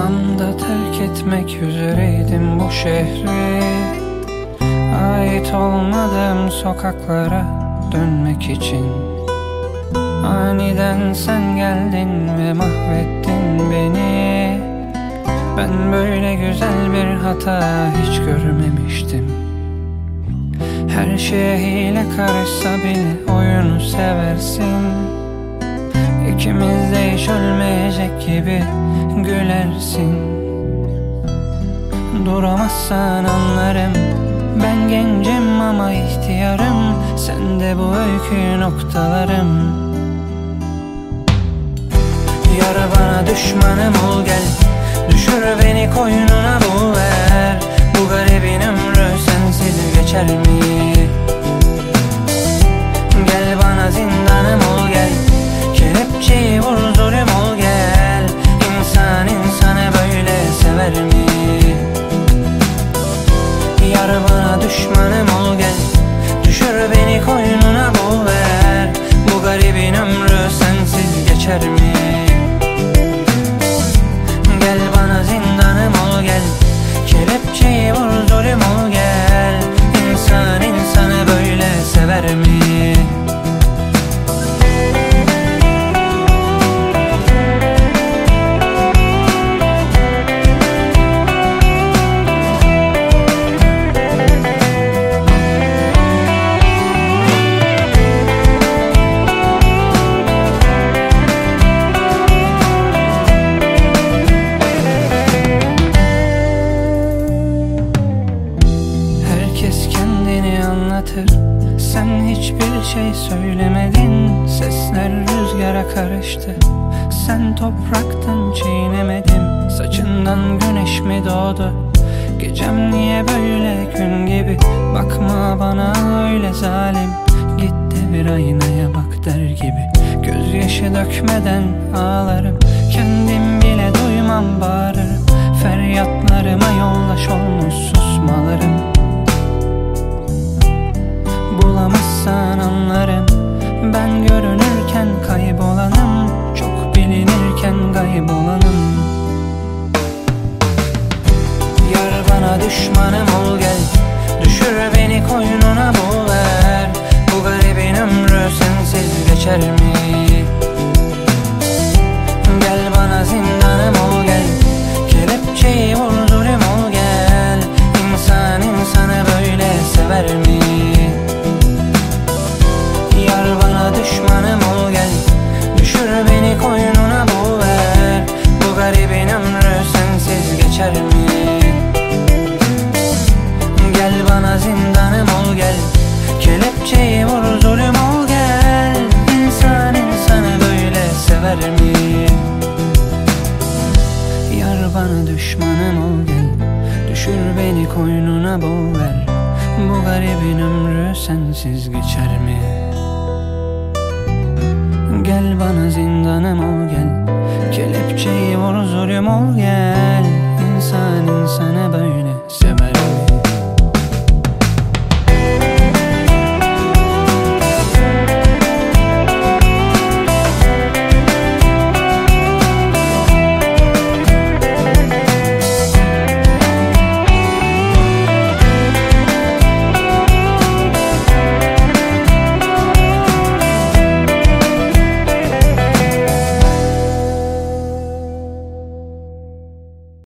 Tam da terk etmek üzereydim bu şehri. Ait olmadığım sokaklara dönmek için. Aniden sen geldin ve mahvettin beni. Ben böyle güzel bir hata hiç görmemiştim. Her şeye hile karışsa bile oyunu seversin. İkimiz de hiç ölmeyecek gibi gülersin. Duramazsan anlarım. Ben gencim ama ihtiyarım. Sen de bu öykü noktalarım. Yar bana düşmanım ol gel. Düşür beni koynuna bul ver. Bu garibin ömrü sensiz geçer mi? Düşmanım ol gel Düşür beni koynuna bul ver Bu garibin ömrü sensiz geçer mi? Anlatır Sen hiçbir şey söylemedin. Sesler rüzgara karıştı. Sen topraktın çiğnemedim Saçından güneş mi doğdu? Gecem niye böyle gün gibi? Bakma bana öyle zalim. Git de bir aynaya bak der gibi. Gözyaşı dökmeden ağlarım. Kendim bile duymam bağırırım. Feryatlarıma yollaş olmuş susmalarım düşmanım ol gel Düşür beni koynuna bul ver Bu garibin ömrü sensiz geçer mi? Kelepçeyi vur zulüm ol gel. İnsan insanı böyle sever mi? Yar bana düşmanım ol gel. Düşür beni koynuna bul ver. Bu garibin ömrü sensiz geçer mi? Gel bana zindanım ol gel. Kelepçeyi vur zulüm ol gel. İnsan insanı böyle sever